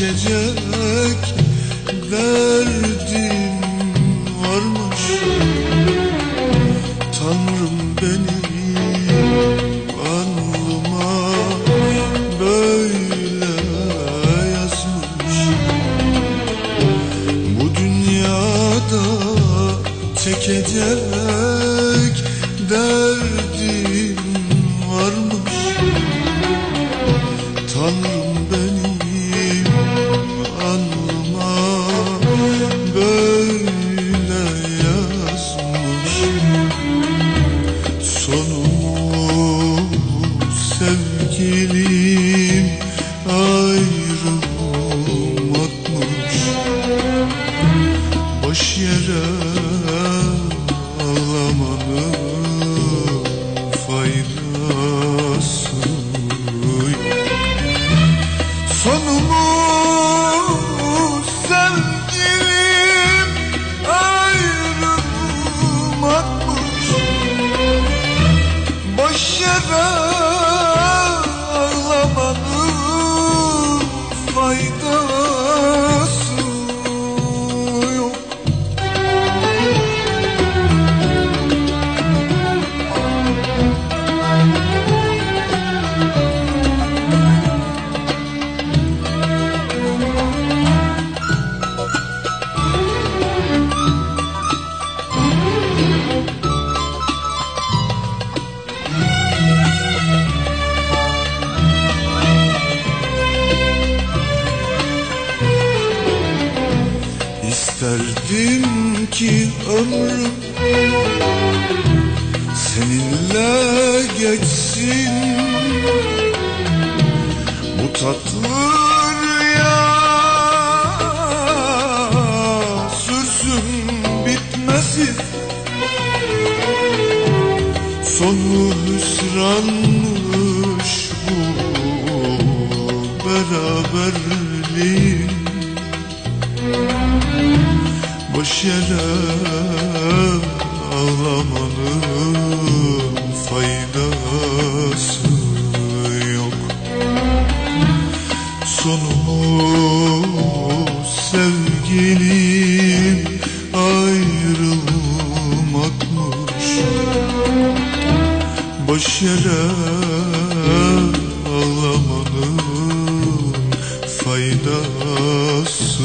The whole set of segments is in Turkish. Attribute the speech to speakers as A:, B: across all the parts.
A: çekecek derdim varmış. Tanrım beni alnıma böyle yazmış. Bu dünyada çekecek derdim Sonumu sevgilim ayrılım atmış Boş yere ağlamanın Boş İsterdim ki ömrüm seninle geçsin. Bu tatlı rüya sürsün bitmesin. Sonu hüsranmış bu beraberliğin Yere ağlamanın faydası yok. Sonumu sevgilim ayrılım atmış Boş yere ağlamanın faydası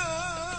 A: ayrılım atmış Boş yere